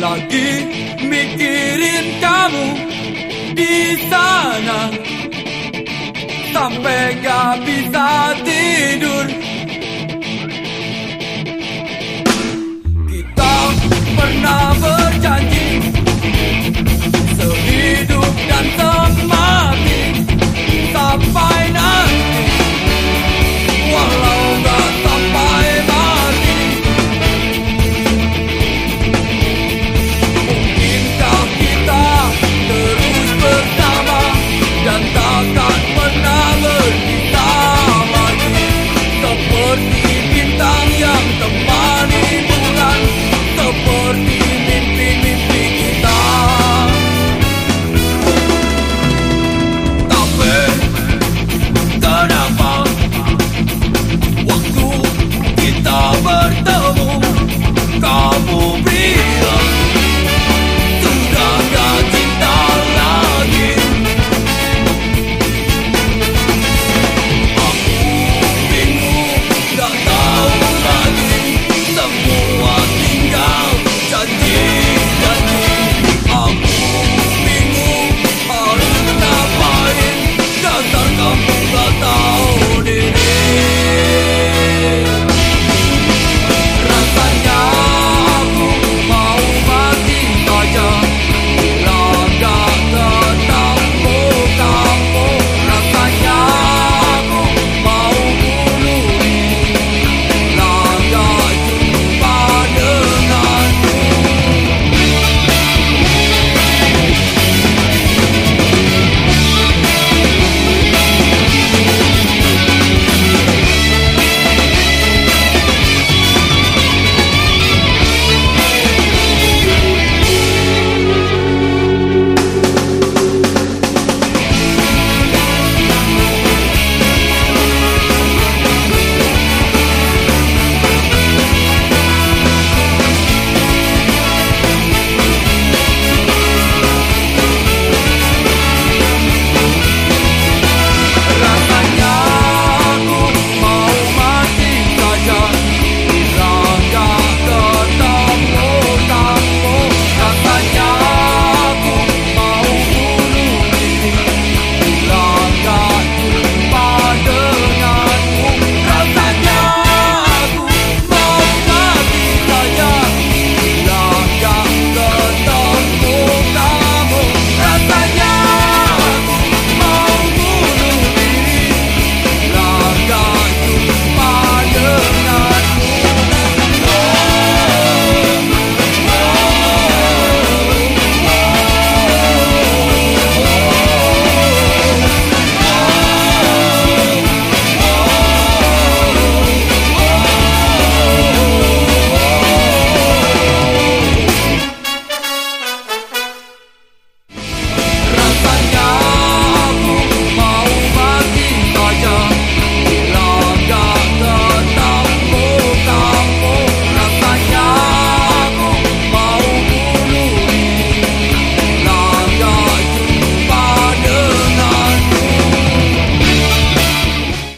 lagi mikirin kamu di sana sampai gak bisa tidur. 阿古冰姆，他到了你，阿古冰姆，他到了你，他不阿金刚，战敌人的，阿古冰姆，阿里那巴因，他刚刚到了。